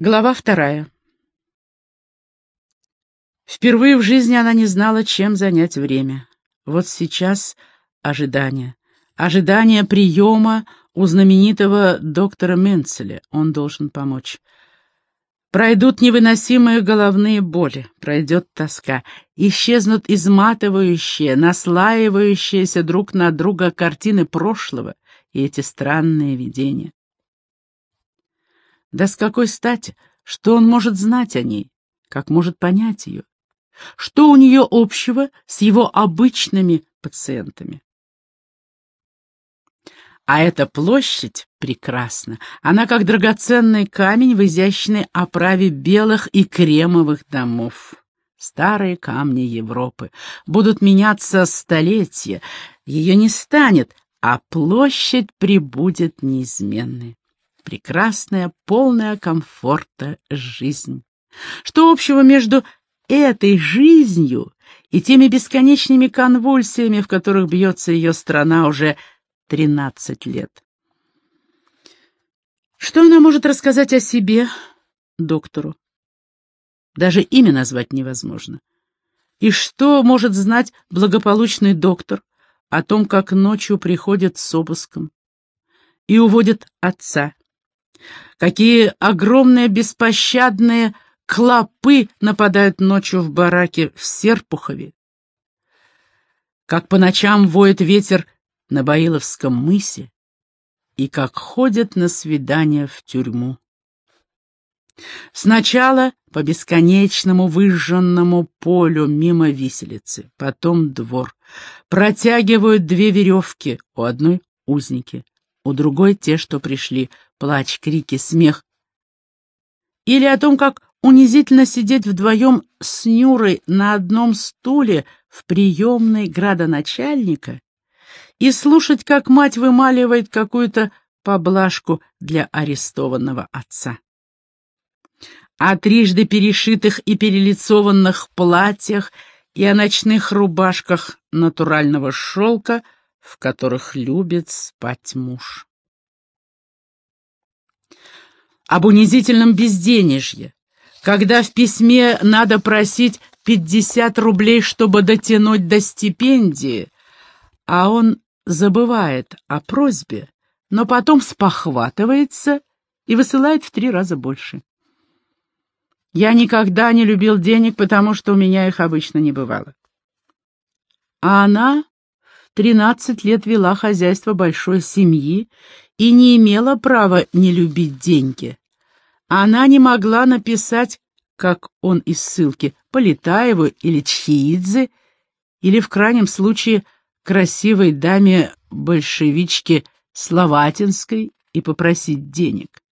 Глава вторая. Впервые в жизни она не знала, чем занять время. Вот сейчас ожидание. Ожидание приема у знаменитого доктора Менцеля. Он должен помочь. Пройдут невыносимые головные боли, пройдет тоска, исчезнут изматывающие, наслаивающиеся друг на друга картины прошлого и эти странные видения. Да с какой стати? Что он может знать о ней? Как может понять ее? Что у нее общего с его обычными пациентами? А эта площадь прекрасна. Она как драгоценный камень в изящной оправе белых и кремовых домов. Старые камни Европы. Будут меняться столетия. Ее не станет, а площадь прибудет неизменной прекрасная, полная комфорта жизнь. Что общего между этой жизнью и теми бесконечными конвульсиями, в которых бьется ее страна уже тринадцать лет? Что она может рассказать о себе доктору? Даже имя назвать невозможно. И что может знать благополучный доктор о том, как ночью приходит с обыском и уводит отца, Какие огромные беспощадные клопы нападают ночью в бараке в Серпухове. Как по ночам воет ветер на Баиловском мысе и как ходят на свидания в тюрьму. Сначала по бесконечному выжженному полю мимо виселицы, потом двор. Протягивают две веревки, у одной узники, у другой те, что пришли, плач, крики, смех. Или о том, как унизительно сидеть вдвоем с Нюрой на одном стуле в приемной градоначальника и слушать, как мать вымаливает какую-то поблажку для арестованного отца. О трижды перешитых и перелицованных платьях и о ночных рубашках натурального шелка — в которых любит спать муж. Об унизительном безденежье, когда в письме надо просить 50 рублей, чтобы дотянуть до стипендии, а он забывает о просьбе, но потом спохватывается и высылает в три раза больше. Я никогда не любил денег, потому что у меня их обычно не бывало. А она тринадцать лет вела хозяйство большой семьи и не имела права не любить деньги. Она не могла написать, как он из ссылки, Полетаеву или Чхиидзе, или в крайнем случае красивой даме-большевичке Словатинской и попросить денег.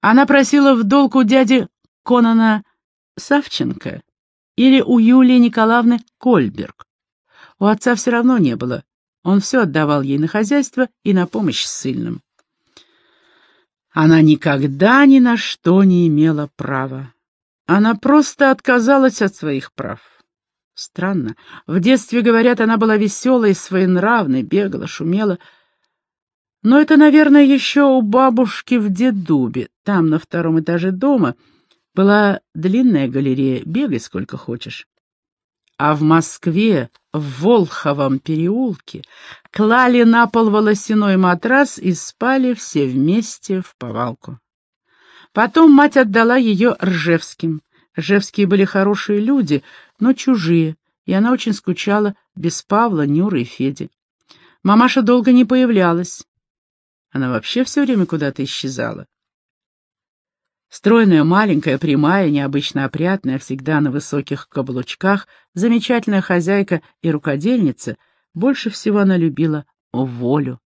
Она просила в долг у дяди Конана Савченко или у Юлии Николаевны Кольберг. У отца все равно не было. Он все отдавал ей на хозяйство и на помощь ссыльным. Она никогда ни на что не имела права. Она просто отказалась от своих прав. Странно. В детстве, говорят, она была веселой, своенравной, бегала, шумела. Но это, наверное, еще у бабушки в Дедубе. Там, на втором этаже дома, была длинная галерея, бегай сколько хочешь а в Москве, в Волховом переулке, клали на пол волосяной матрас и спали все вместе в повалку. Потом мать отдала ее Ржевским. Ржевские были хорошие люди, но чужие, и она очень скучала без Павла, Нюры и Феди. Мамаша долго не появлялась. Она вообще все время куда-то исчезала. Стройная, маленькая, прямая, необычно опрятная, всегда на высоких каблучках, замечательная хозяйка и рукодельница, больше всего она любила волю.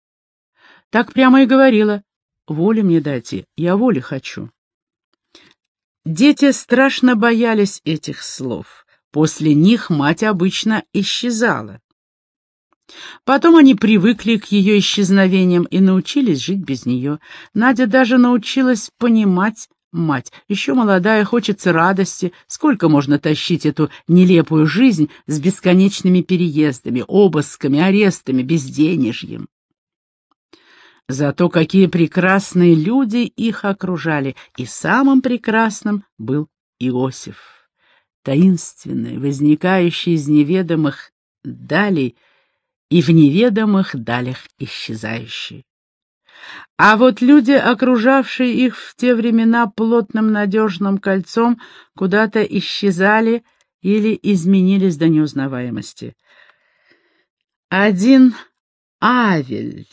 Так прямо и говорила, волю мне дайте, я воли хочу. Дети страшно боялись этих слов. После них мать обычно исчезала. Потом они привыкли к ее исчезновениям и научились жить без нее. Надя даже научилась понимать, Мать, еще молодая, хочется радости. Сколько можно тащить эту нелепую жизнь с бесконечными переездами, обысками, арестами, безденежьем? Зато какие прекрасные люди их окружали, и самым прекрасным был Иосиф, таинственный, возникающий из неведомых далей и в неведомых далях исчезающий. А вот люди, окружавшие их в те времена плотным надежным кольцом, куда-то исчезали или изменились до неузнаваемости. Один Авель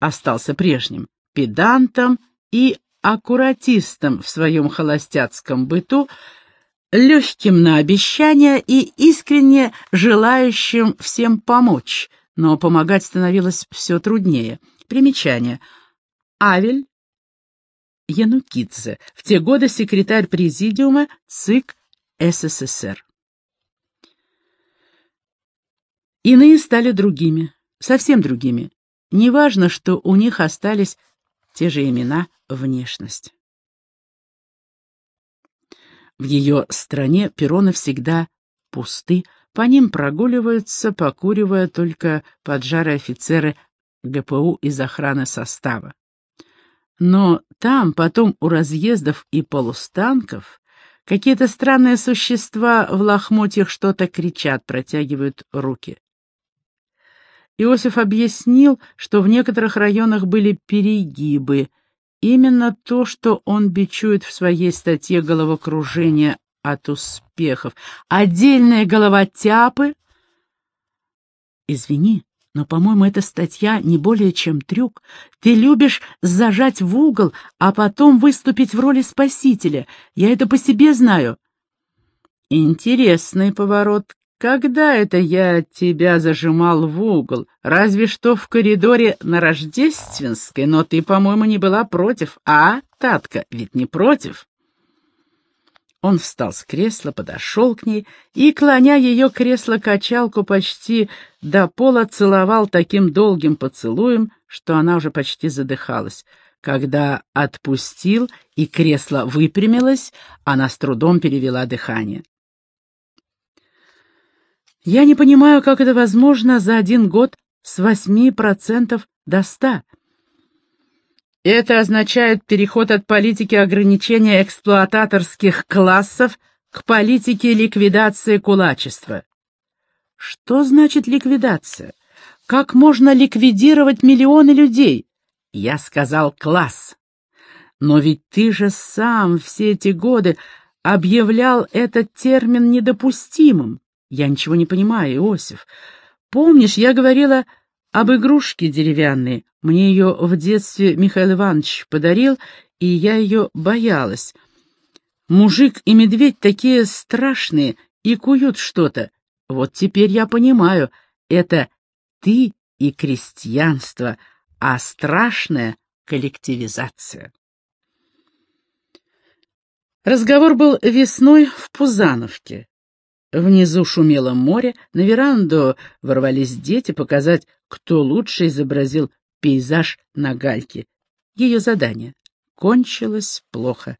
остался прежним, педантом и аккуратистом в своем холостяцком быту, легким на обещания и искренне желающим всем помочь, но помогать становилось все труднее. Примечание. Авель Янукидзе, в те годы секретарь президиума ЦИК СССР. Иные стали другими, совсем другими. Неважно, что у них остались те же имена, внешность. В ее стране перроны всегда пусты, по ним прогуливаются, покуривая только поджарые офицеры ГПУ из охраны состава. Но там, потом у разъездов и полустанков, какие-то странные существа в лохмотьях что-то кричат, протягивают руки. Иосиф объяснил, что в некоторых районах были перегибы, Именно то, что он бичует в своей статье «Головокружение от успехов». Отдельные головотяпы... Извини, но, по-моему, эта статья не более чем трюк. Ты любишь зажать в угол, а потом выступить в роли спасителя. Я это по себе знаю. Интересный поворот когда это я тебя зажимал в угол? Разве что в коридоре на Рождественской, но ты, по-моему, не была против, а, Татка, ведь не против?» Он встал с кресла, подошел к ней и, клоня ее кресло-качалку почти до пола, целовал таким долгим поцелуем, что она уже почти задыхалась. Когда отпустил и кресло выпрямилось, она с трудом перевела дыхание. Я не понимаю, как это возможно за один год с восьми процентов до ста. Это означает переход от политики ограничения эксплуататорских классов к политике ликвидации кулачества. Что значит ликвидация? Как можно ликвидировать миллионы людей? Я сказал класс. Но ведь ты же сам все эти годы объявлял этот термин недопустимым. Я ничего не понимаю, Иосиф. Помнишь, я говорила об игрушке деревянной. Мне ее в детстве Михаил Иванович подарил, и я ее боялась. Мужик и медведь такие страшные и куют что-то. Вот теперь я понимаю, это ты и крестьянство, а страшная коллективизация. Разговор был весной в Пузановке. Внизу шумело море, на веранду ворвались дети показать, кто лучше изобразил пейзаж на гальке. Ее задание кончилось плохо.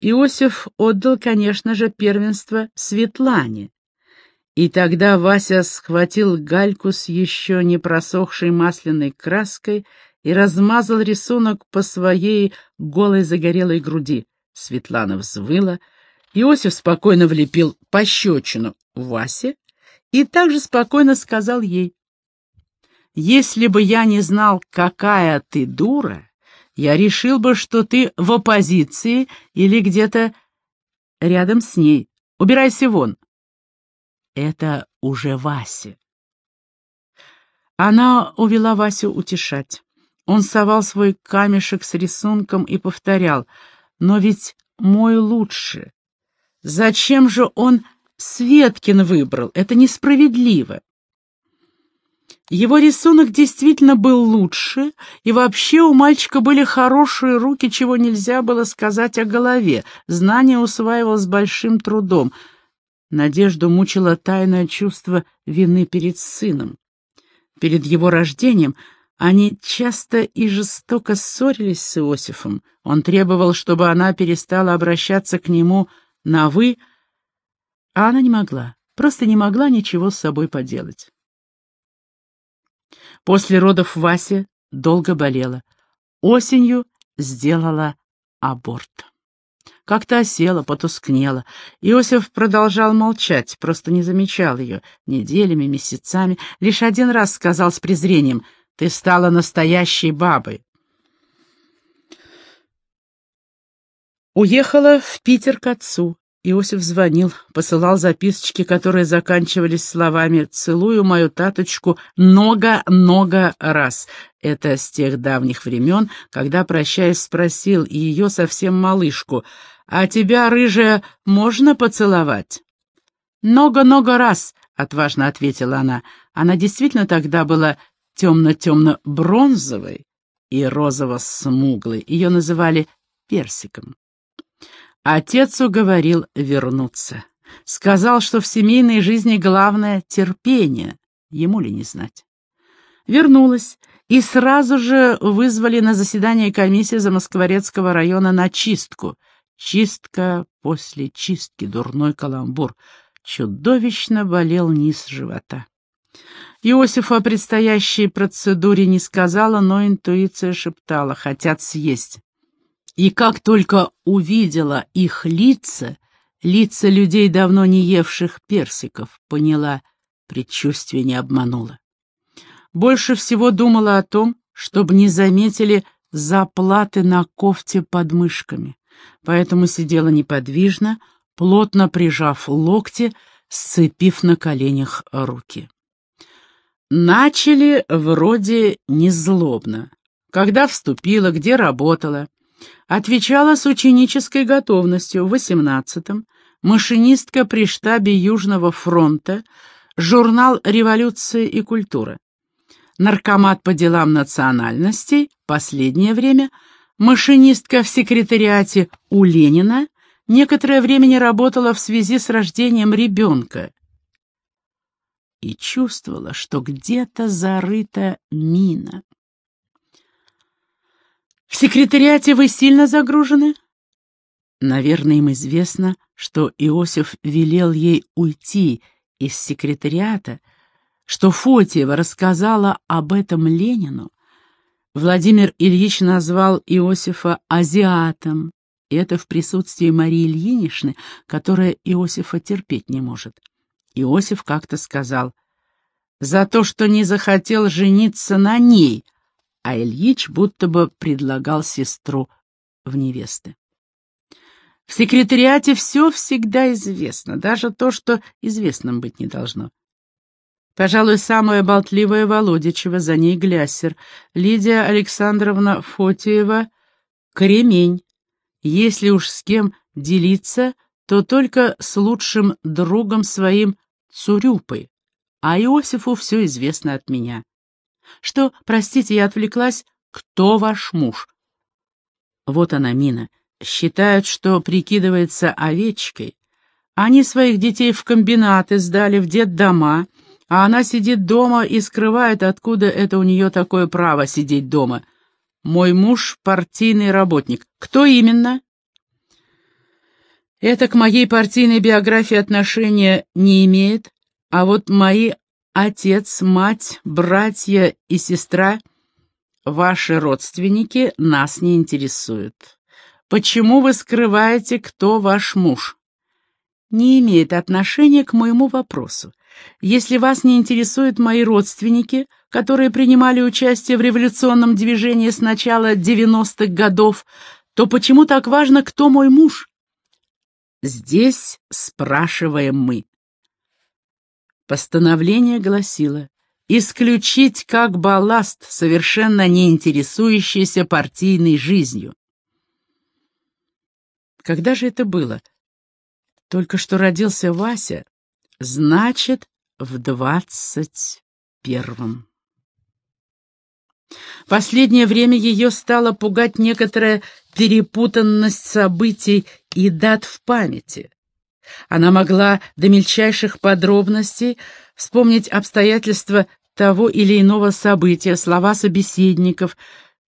Иосиф отдал, конечно же, первенство Светлане. И тогда Вася схватил гальку с еще не просохшей масляной краской и размазал рисунок по своей голой загорелой груди. Светлана взвыла — Иосиф спокойно влепил пощечину Васе и также спокойно сказал ей, «Если бы я не знал, какая ты дура, я решил бы, что ты в оппозиции или где-то рядом с ней. Убирайся вон». Это уже Вася. Она увела Васю утешать. Он совал свой камешек с рисунком и повторял, «Но ведь мой лучше, Зачем же он Светкин выбрал? Это несправедливо. Его рисунок действительно был лучше, и вообще у мальчика были хорошие руки, чего нельзя было сказать о голове. Знание усваивал с большим трудом. Надежду мучило тайное чувство вины перед сыном. Перед его рождением они часто и жестоко ссорились с Иосифом. Он требовал, чтобы она перестала обращаться к нему на «вы», а она не могла, просто не могла ничего с собой поделать. После родов Вася долго болела. Осенью сделала аборт. Как-то осела, потускнела. Иосиф продолжал молчать, просто не замечал ее. Неделями, месяцами. Лишь один раз сказал с презрением, «Ты стала настоящей бабой». Уехала в Питер к отцу. Иосиф звонил, посылал записочки, которые заканчивались словами «Целую мою таточку много-много раз». Это с тех давних времен, когда, прощаясь, спросил и ее совсем малышку, «А тебя, рыжая, можно поцеловать?» «Много-много раз», — отважно ответила она. Она действительно тогда была темно-темно-бронзовой и розово-смуглой. Ее называли персиком. Отец уговорил вернуться. Сказал, что в семейной жизни главное — терпение. Ему ли не знать. Вернулась, и сразу же вызвали на заседание комиссии Замоскворецкого района на чистку. Чистка после чистки, дурной каламбур. Чудовищно болел низ живота. Иосифу о предстоящей процедуре не сказала, но интуиция шептала «хотят съесть». И как только увидела их лица, лица людей, давно не евших персиков, поняла, предчувствие не обмануло. Больше всего думала о том, чтобы не заметили заплаты на кофте под мышками, поэтому сидела неподвижно, плотно прижав локти, сцепив на коленях руки. Начали вроде незлобно. Когда вступила, где работала, Отвечала с ученической готовностью в 18-м, машинистка при штабе Южного фронта, журнал «Революция и культура». Наркомат по делам национальностей, последнее время, машинистка в секретариате у Ленина, некоторое время не работала в связи с рождением ребенка. И чувствовала, что где-то зарыта мина. В секретариате вы сильно загружены? Наверное, им известно, что Иосиф велел ей уйти из секретариата, что Фотиева рассказала об этом Ленину. Владимир Ильич назвал Иосифа азиатом, и это в присутствии Марии Ильиничны, которая Иосифа терпеть не может. Иосиф как-то сказал, «За то, что не захотел жениться на ней, а Ильич будто бы предлагал сестру в невесты. В секретариате все всегда известно, даже то, что известным быть не должно. Пожалуй, самая болтливая Володичева, за ней Гляссер, Лидия Александровна Фотиева — Кремень. Если уж с кем делиться, то только с лучшим другом своим Цурюпой, а Иосифу все известно от меня. Что, простите, я отвлеклась, кто ваш муж? Вот она, Мина. Считают, что прикидывается овечкой. Они своих детей в комбинаты сдали, в детдома, а она сидит дома и скрывает, откуда это у нее такое право сидеть дома. Мой муж — партийный работник. Кто именно? Это к моей партийной биографии отношения не имеет, а вот мои Отец, мать, братья и сестра, ваши родственники нас не интересуют. Почему вы скрываете, кто ваш муж? Не имеет отношения к моему вопросу. Если вас не интересуют мои родственники, которые принимали участие в революционном движении с начала 90-х годов, то почему так важно, кто мой муж? Здесь спрашиваем мы. Постановление гласило исключить как балласт, совершенно не интересующийся партийной жизнью. Когда же это было? Только что родился Вася, значит, в двадцать первом. Последнее время ее стало пугать некоторая перепутанность событий и дат в памяти. Она могла до мельчайших подробностей вспомнить обстоятельства того или иного события, слова собеседников,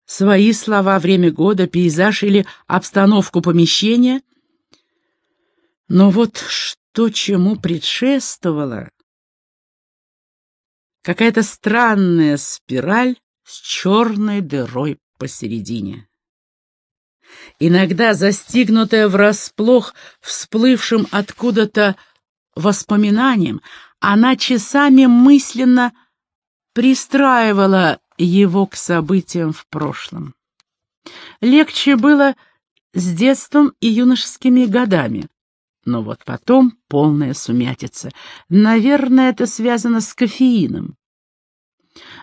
свои слова, время года, пейзаж или обстановку помещения. Но вот что чему предшествовало? Какая-то странная спираль с черной дырой посередине. Иногда, застигнутая врасплох всплывшим откуда-то воспоминанием, она часами мысленно пристраивала его к событиям в прошлом. Легче было с детством и юношескими годами. Но вот потом полная сумятица. Наверное, это связано с кофеином.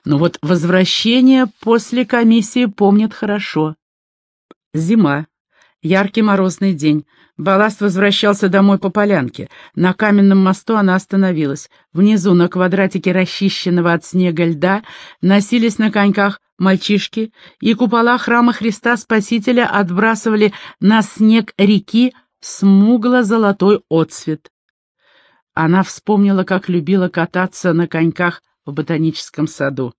Но вот возвращение после комиссии помнят хорошо. Зима. Яркий морозный день. Балласт возвращался домой по полянке. На каменном мосту она остановилась. Внизу, на квадратике расчищенного от снега льда, носились на коньках мальчишки, и купола храма Христа Спасителя отбрасывали на снег реки смугло-золотой отсвет. Она вспомнила, как любила кататься на коньках в ботаническом саду.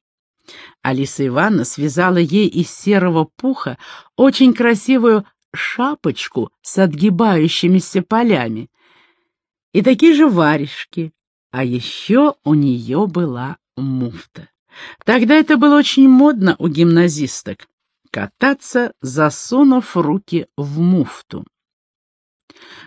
Алиса Ивановна связала ей из серого пуха очень красивую шапочку с отгибающимися полями и такие же варежки, а еще у нее была муфта. Тогда это было очень модно у гимназисток — кататься, засунув руки в муфту.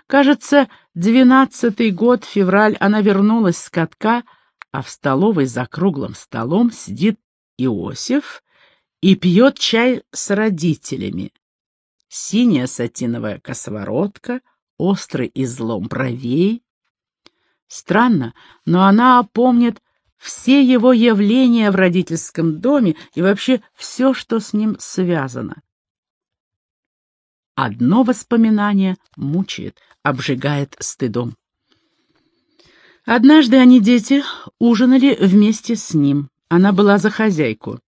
Кажется, двенадцатый год, февраль, она вернулась с катка, а в столовой за круглым столом сидит Иосиф и пьет чай с родителями. Синяя сатиновая косоворотка, острый излом бровей. Странно, но она помнит все его явления в родительском доме и вообще все, что с ним связано. Одно воспоминание мучает, обжигает стыдом. Однажды они, дети, ужинали вместе с ним. Она была за хозяйку.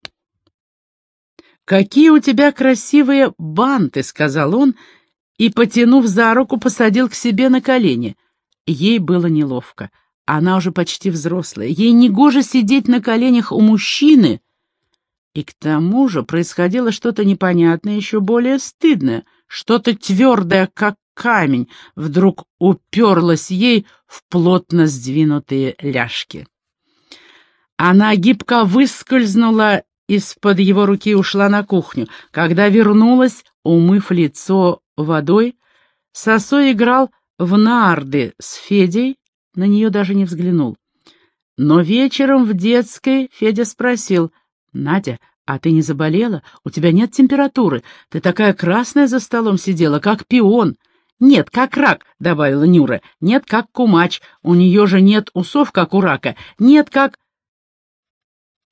«Какие у тебя красивые банты!» — сказал он, и, потянув за руку, посадил к себе на колени. Ей было неловко. Она уже почти взрослая. Ей негоже сидеть на коленях у мужчины. И к тому же происходило что-то непонятное, еще более стыдное. Что-то твердое, как камень, вдруг уперлось ей в плотно сдвинутые ляжки. Она гибко выскользнула из-под его руки и ушла на кухню. Когда вернулась, умыв лицо водой, Сосо играл в нарды с Федей, на нее даже не взглянул. Но вечером в детской Федя спросил, «Надя, а ты не заболела? У тебя нет температуры. Ты такая красная за столом сидела, как пион». «Нет, как рак», — добавила Нюра. «Нет, как кумач. У нее же нет усов, как у рака. Нет, как...»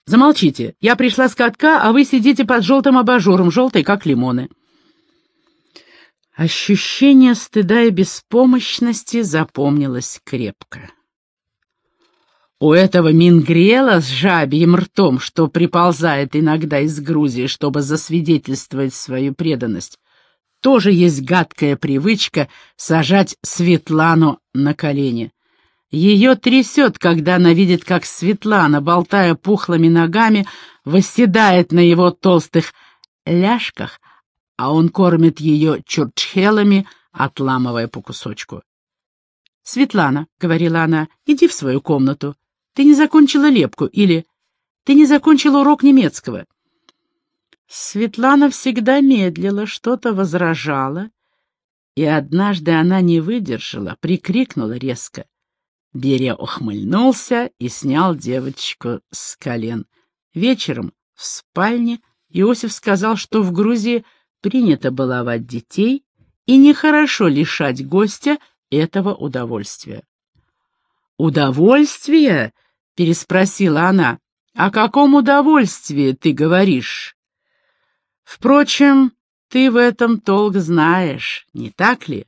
Замолчите. Я пришла с катка, а вы сидите под желтым абажуром, желтый, как лимоны. Ощущение стыда и беспомощности запомнилось крепко. У этого мингрела с жабьим ртом, что приползает иногда из Грузии, чтобы засвидетельствовать свою преданность, тоже есть гадкая привычка сажать Светлану на колени. Ее трясет, когда она видит, как Светлана, болтая пухлыми ногами, восседает на его толстых ляжках, а он кормит ее чурчхелами, отламывая по кусочку. «Светлана», — говорила она, — «иди в свою комнату. Ты не закончила лепку» или «Ты не закончила урок немецкого». Светлана всегда медлила, что-то возражала, и однажды она не выдержала, прикрикнула резко. Берия ухмыльнулся и снял девочку с колен. Вечером в спальне Иосиф сказал, что в Грузии принято баловать детей и нехорошо лишать гостя этого удовольствия. «Удовольствие?» — переспросила она. «О каком удовольствии ты говоришь?» «Впрочем, ты в этом толк знаешь, не так ли?»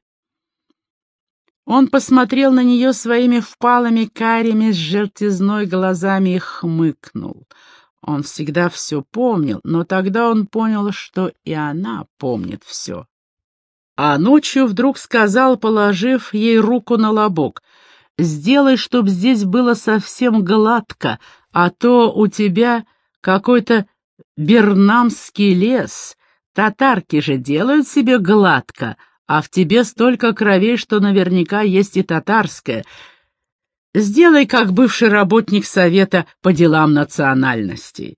Он посмотрел на нее своими впалыми карими с желтизной глазами и хмыкнул. Он всегда все помнил, но тогда он понял, что и она помнит все. А ночью вдруг сказал, положив ей руку на лобок, «Сделай, чтоб здесь было совсем гладко, а то у тебя какой-то бернамский лес. Татарки же делают себе гладко, а в тебе столько кровей, что наверняка есть и татарская. Сделай, как бывший работник Совета по делам национальностей.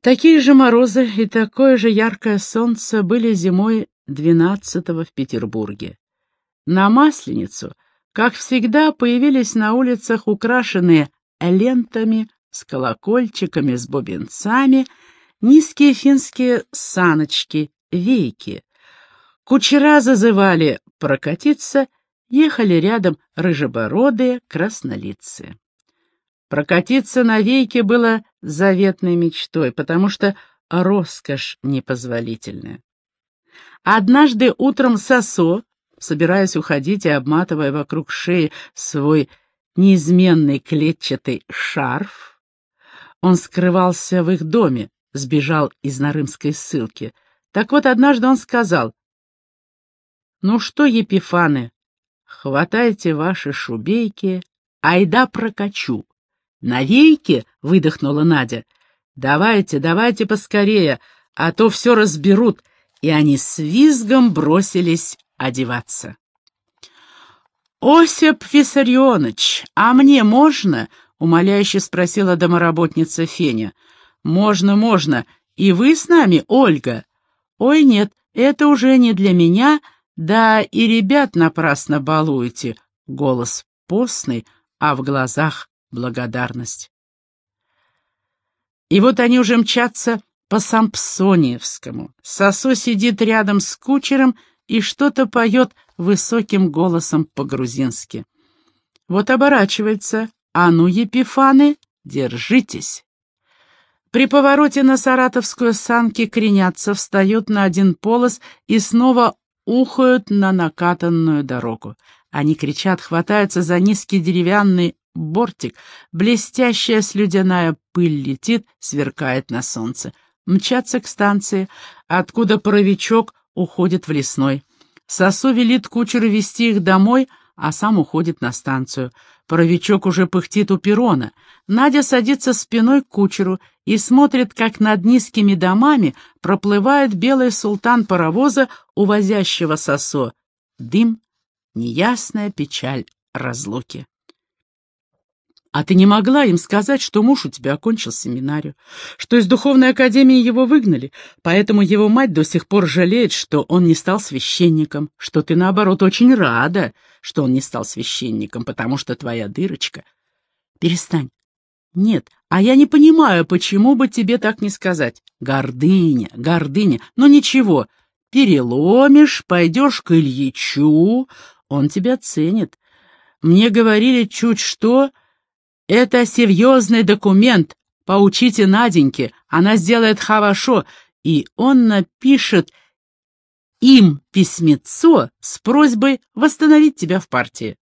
Такие же морозы и такое же яркое солнце были зимой 12-го в Петербурге. На Масленицу, как всегда, появились на улицах украшенные лентами, с колокольчиками, с бубенцами, низкие финские саночки, вейки. Кучера зазывали прокатиться, ехали рядом рыжебородые краснолицые. Прокатиться на вейке было заветной мечтой, потому что роскошь непозволительная. Однажды утром Сосо, собираясь уходить и обматывая вокруг шеи свой неизменный клетчатый шарф, он скрывался в их доме, сбежал из Нарымской ссылки. Так вот, однажды он сказал, «Ну что, Епифаны, хватайте ваши шубейки, айда прокачу». «Навейки?» — выдохнула Надя. «Давайте, давайте поскорее, а то все разберут». И они с визгом бросились одеваться. «Осип Виссарионович, а мне можно?» — умоляюще спросила домоработница Феня. «Можно, можно. И вы с нами, Ольга?» «Ой, нет, это уже не для меня, да и ребят напрасно балуете». Голос постный, а в глазах благодарность. И вот они уже мчатся по Сампсониевскому. Сосо сидит рядом с кучером и что-то поет высоким голосом по-грузински. Вот оборачивается. «А ну, Епифаны, держитесь!» При повороте на Саратовскую санки кренятся, встают на один полос и снова ухают на накатанную дорогу. Они кричат, хватаются за низкий деревянный бортик, блестящая слюдяная пыль летит, сверкает на солнце. Мчатся к станции, откуда паровичок уходит в лесной. Сосу велит кучеру вести их домой, а сам уходит на станцию. Паровичок уже пыхтит у перрона. Надя садится спиной к кучеру и смотрит, как над низкими домами проплывает белый султан паровоза, увозящего сосо. Дым, неясная печаль разлуки. А ты не могла им сказать, что муж у тебя окончил семинарию, что из духовной академии его выгнали, поэтому его мать до сих пор жалеет, что он не стал священником, что ты, наоборот, очень рада, что он не стал священником, потому что твоя дырочка... Перестань. Нет, а я не понимаю, почему бы тебе так не сказать. Гордыня, гордыня. Ну ничего, переломишь, пойдешь к Ильичу, он тебя ценит. Мне говорили чуть что это серьезный документ. Поучите Наденьке, она сделает хорошо, и он напишет им письмецо с просьбой восстановить тебя в партии.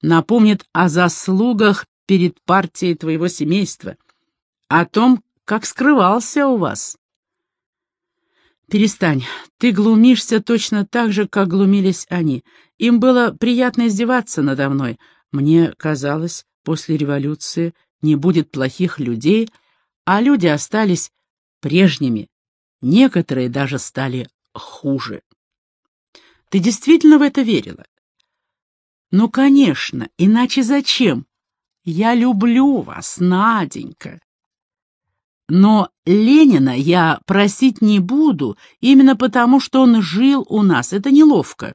Напомнит о заслугах перед партией твоего семейства, о том, как скрывался у вас. Перестань, ты глумишься точно так же, как глумились они. Им было приятно издеваться надо мной. Мне казалось, после революции не будет плохих людей, а люди остались прежними, некоторые даже стали хуже. Ты действительно в это верила? Ну, конечно, иначе зачем? Я люблю вас, Наденька. Но Ленина я просить не буду, именно потому, что он жил у нас. Это неловко.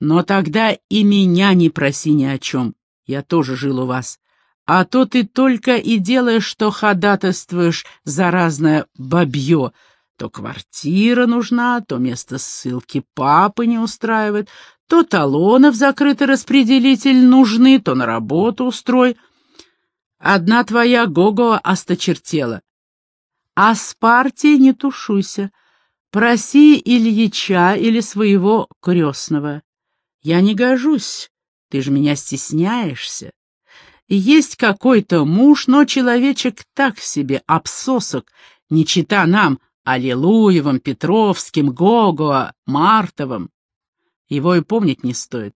Но тогда и меня не проси ни о чем. Я тоже жил у вас. А то ты только и делаешь, что ходатайствуешь за разное бабье. То квартира нужна, то место ссылки папы не устраивает, то талонов закрытый распределитель нужны, то на работу устрой. Одна твоя Гого осточертела. А с партией не тушуйся. Проси Ильича или своего крестного. Я не гожусь. Ты же меня стесняешься. Есть какой-то муж, но человечек так себе, обсосок, не чита нам, Аллилуевым, Петровским, Гого, Мартовым. Его и помнить не стоит.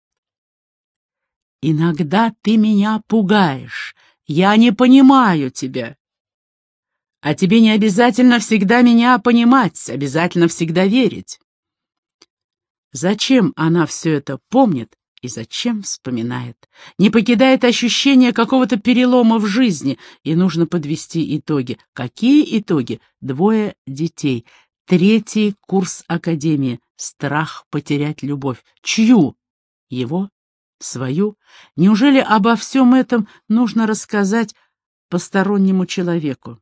Иногда ты меня пугаешь. Я не понимаю тебя. А тебе не обязательно всегда меня понимать, обязательно всегда верить. Зачем она все это помнит И зачем вспоминает? Не покидает ощущение какого-то перелома в жизни, и нужно подвести итоги. Какие итоги? Двое детей. Третий курс академии. Страх потерять любовь. Чью? Его? Свою? Неужели обо всем этом нужно рассказать постороннему человеку?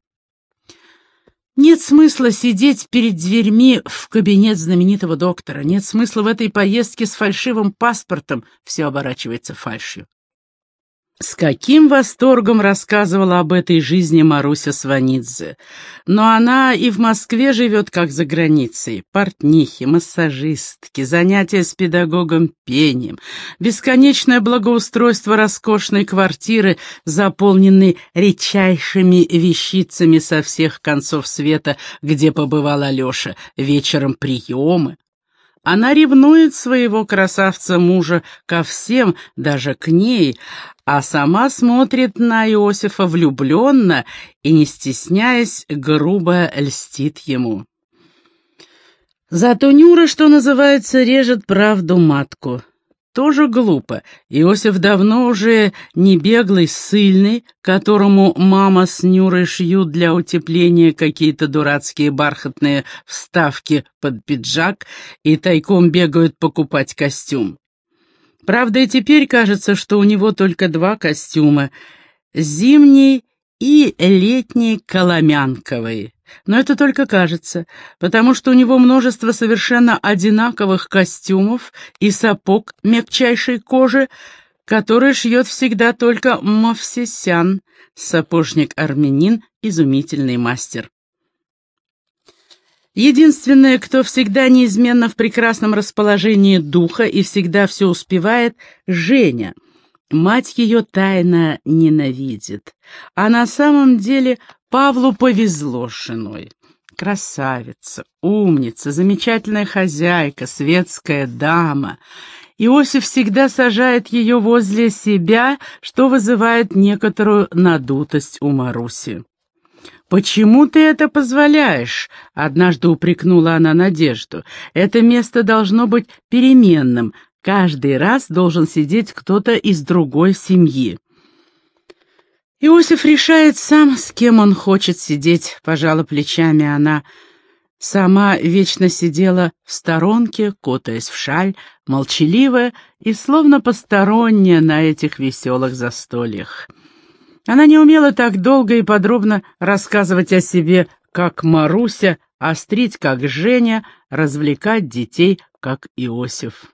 Нет смысла сидеть перед дверьми в кабинет знаменитого доктора. Нет смысла в этой поездке с фальшивым паспортом. Все оборачивается фальшью. С каким восторгом рассказывала об этой жизни Маруся Сванидзе. Но она и в Москве живет, как за границей. Портнихи, массажистки, занятия с педагогом пением, бесконечное благоустройство роскошной квартиры, заполненной редчайшими вещицами со всех концов света, где побывал Алеша, вечером приемы. Она ревнует своего красавца-мужа ко всем, даже к ней, а сама смотрит на Иосифа влюбленно и, не стесняясь, грубо льстит ему. Зато Нюра, что называется, режет правду матку. Тоже глупо. Иосиф давно уже не беглый, сильный, которому мама с Нюрой шьют для утепления какие-то дурацкие бархатные вставки под пиджак и тайком бегают покупать костюм. Правда, и теперь кажется, что у него только два костюма — зимний и летний коломянковый. Но это только кажется, потому что у него множество совершенно одинаковых костюмов и сапог мягчайшей кожи, которые шьет всегда только Мовсесян, сапожник-армянин, изумительный мастер. Единственное, кто всегда неизменно в прекрасном расположении духа и всегда все успевает, — Женя. Мать ее тайно ненавидит. А на самом деле Павлу повезло с женой. Красавица, умница, замечательная хозяйка, светская дама. Иосиф всегда сажает ее возле себя, что вызывает некоторую надутость у Маруси. «Почему ты это позволяешь?» — однажды упрекнула она Надежду. «Это место должно быть переменным. Каждый раз должен сидеть кто-то из другой семьи». Иосиф решает сам, с кем он хочет сидеть, пожала плечами она. Сама вечно сидела в сторонке, кутаясь в шаль, молчаливая и словно посторонняя на этих веселых застольях. Она не умела так долго и подробно рассказывать о себе, как Маруся, острить, как Женя, развлекать детей, как Иосиф.